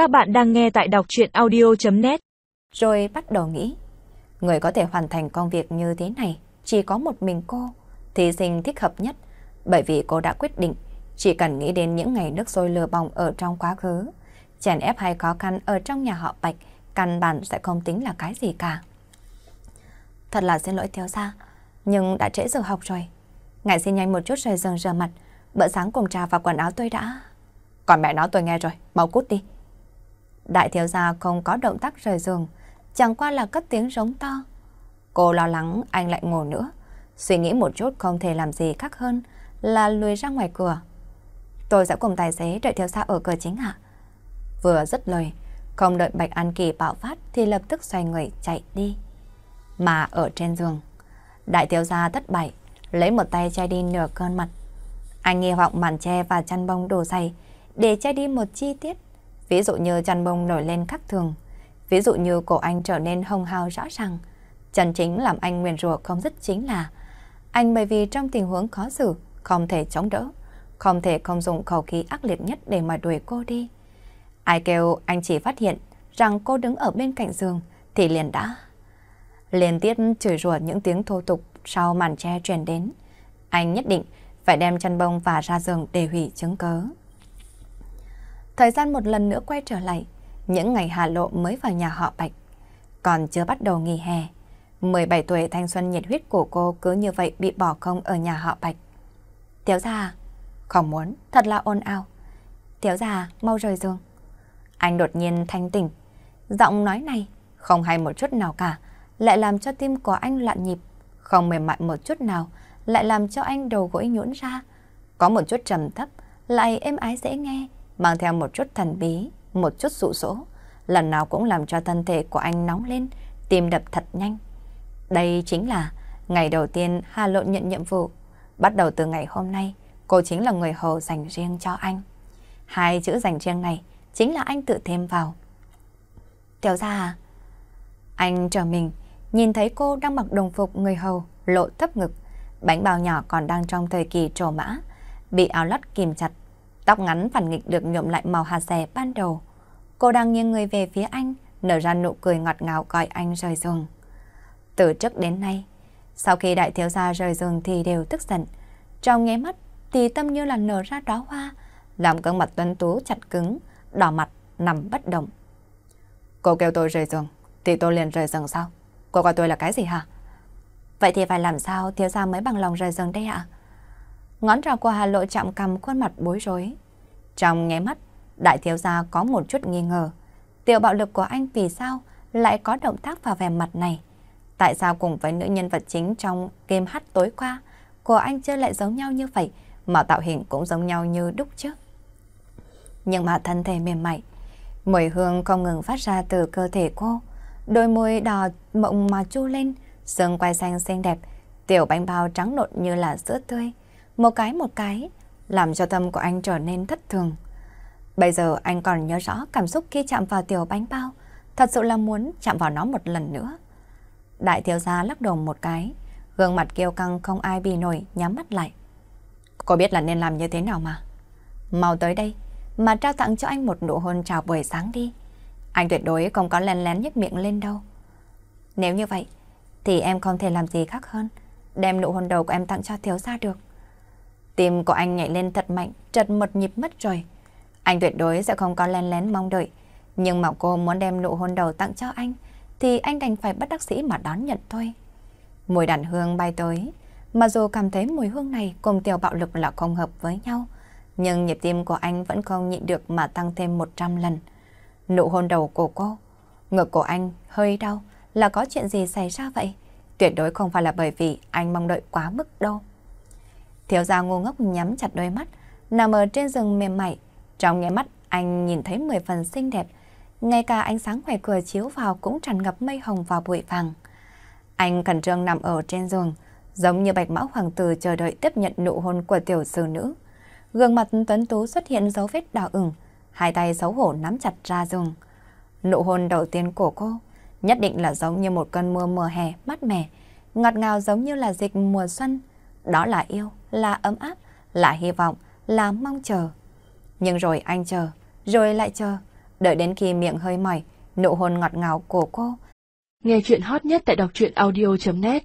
Các bạn đang nghe tại đọc chuyện audio.net Rồi bắt đầu nghĩ, người có thể hoàn thành công việc như thế này chỉ có một mình cô, thí sinh thích hợp nhất, bởi vì cô đã quyết định chỉ cần nghĩ đến những ngày nước sôi lừa bỏng ở trong quá khứ, chèn ép hay khó khăn ở trong nhà họ Bạch, căn bản sẽ không tính là cái gì cả. Thật là xin lỗi thiếu gia, nhưng đã trễ giờ học rồi. Ngài xin nhanh một chút rồi dừng rửa mặt, bữa sáng cùng trà và quần áo tôi đã... Còn mẹ nói tôi nghe rồi, mau cút đi. Đại thiếu gia không có động tác rời giường, chẳng qua là cất tiếng rống to. Cô lo lắng anh lại ngủ nữa, suy nghĩ một chút không thể làm gì khác hơn là lùi ra ngoài cửa. Tôi sẽ cùng tài xế đợi thiếu gia ở cửa chính ạ. Vừa dứt lời, không đợi Bạch An Kỳ bạo phát thì lập tức xoay người chạy đi. Mà ở trên giường, đại thiếu gia thất bại, lấy một tay che đi nửa cơn mặt. Anh nghi vọng màn che và chăn bông đồ dày để che đi một chi tiết. Ví dụ như chăn bông nổi lên khác thường. Ví dụ như cổ anh trở nên hồng hào rõ ràng. Chân chính làm anh nguyền rủa không dứt chính là anh bởi vì trong tình huống khó xử, không thể chống đỡ, không thể không dùng khẩu khí ác liệt nhất để mà đuổi cô đi. Ai kêu anh chỉ phát hiện rằng cô đứng ở bên cạnh giường thì liền đã. Liên tiếp chửi rủa những tiếng thô tục sau màn che truyền đến. Anh nhất định phải đem chăn bông và ra giường để hủy chứng cớ. Thời gian một lần nữa quay trở lại, những ngày Hà Lộ mới vào nhà họ Bạch. Còn chưa bắt đầu nghỉ hè, 17 tuổi thanh xuân nhiệt huyết của cô cứ như vậy bị bỏ không ở nhà họ Bạch. Tiểu gia, không muốn, thật là ồn ào. Tiểu gia, mau rời giường. Anh đột nhiên thanh tỉnh, giọng nói này không hay một chút nào cả, lại làm cho tim của anh loạn nhịp, không mềm mại một chút nào, lại làm cho anh đầu gối nhũn ra. Có một chút trầm thấp, lại êm ái dễ nghe, mang theo một chút thần bí, một chút dụ dỗ, lần nào cũng làm cho thân thể của anh nóng lên, tim đập thật nhanh. Đây chính là ngày đầu tiên Hà Lộ nhận nhiệm vụ. Bắt đầu từ ngày hôm nay, cô chính là người hầu dành riêng cho anh. Hai chữ dành riêng này chính là anh tự thêm vào. Tiểu ra à? Anh trở mình, nhìn thấy cô đang mặc đồng phục người hầu, lộ thấp ngực, bánh bao nhỏ còn đang trong thời kỳ trổ mã, bị áo lót kìm chặt, tóc ngắn phản nghịch được nhuộm lại màu hạt rẻ ban đầu. Cô đang nghiêng người về phía anh, nở ra nụ cười ngọt ngào gọi anh rời giường. Từ trước đến nay, sau khi đại thiếu gia rời giường thì đều tức giận. Trong nghe mắt thì tâm như là nở ra đóa hoa, làm gương mặt tuấn tú chặt cứng, đỏ mặt, nằm bất động. Cô kêu tôi rời giường, thì tôi liền rời giường sao? Cô gọi tôi là cái gì hả? Vậy thì phải làm sao thiếu gia mới bằng lòng rời giường đây ạ? Ngón trỏ của Hà Lộ chạm cầm khuôn mặt bối rối. Trong nháy mắt, đại thiếu gia có một chút nghi ngờ. Tiểu bạo lực của anh vì sao lại có động tác vào vẻ mặt này? Tại sao cùng với nữ nhân vật chính trong game hát tối qua, của anh chơi lại giống nhau như vậy, mà tạo hình cũng giống nhau như đúc trước? Nhưng mà thân thể mềm mại, mùi hương không ngừng phát ra từ cơ thể cô. Đôi môi đỏ mộng mà chu lên, xương quai xanh xinh đẹp, tiểu bánh bao trắng nộn như là sữa tươi. Một cái một cái, làm cho tâm của anh trở nên thất thường. Bây giờ anh còn nhớ rõ cảm xúc khi chạm vào tiểu bánh bao, thật sự là muốn chạm vào nó một lần nữa. Đại thiếu gia lắc đầu một cái, gương mặt kiêu căng không ai bì nổi, nhắm mắt lại. Cô biết là nên làm như thế nào mà. Mau tới đây, mà trao tặng cho anh một nụ hôn chào buổi sáng đi. Anh tuyệt đối không có lén lén nhếch miệng lên đâu. Nếu như vậy, thì em không thể làm gì khác hơn. Đem nụ hôn đầu của em tặng cho thiếu gia được. Tim của anh nhảy lên thật mạnh, chật một nhịp mất rồi. Anh tuyệt đối sẽ không có lén lén mong đợi. Nhưng mà cô muốn đem nụ hôn đầu tặng cho anh, thì anh đành phải bất đắc sĩ mà đón nhận thôi. Mùi đàn hương bay tới, mà dù cảm thấy mùi hương này cùng tiểu bạo lực là không hợp với nhau, nhưng nhịp tim của anh vẫn không nhịn được mà tăng thêm 100 lần. Nụ hôn đầu của cô, ngực của anh hơi đau, là có chuyện gì xảy ra vậy? Tuyệt đối không phải là bởi vì anh mong đợi quá mức đâu. Thiếu gia ngu ngốc nhắm chặt đôi mắt, nằm ở trên rừng mềm mại. Trong nháy mắt, anh nhìn thấy mười phần xinh đẹp. Ngay cả ánh sáng ngoài cửa chiếu vào cũng tràn ngập mây hồng và bụi vàng. Anh cẩn trương nằm ở trên giường, giống như bạch mã hoàng tử chờ đợi tiếp nhận nụ hôn của tiểu sư nữ. Gương mặt tuấn tú xuất hiện dấu vết đỏ ửng, hai tay xấu hổ nắm chặt ra giường. Nụ hôn đầu tiên của cô nhất định là giống như một cơn mưa mùa hè mát mẻ, ngọt ngào giống như là dịch mùa xuân. Đó là yêu, là ấm áp, là hy vọng, là mong chờ. Nhưng rồi anh chờ, rồi lại chờ. Đợi đến khi miệng hơi mỏi, nụ hôn ngọt ngào của cô. Nghe chuyện hot nhất tại đọc truyện audio.net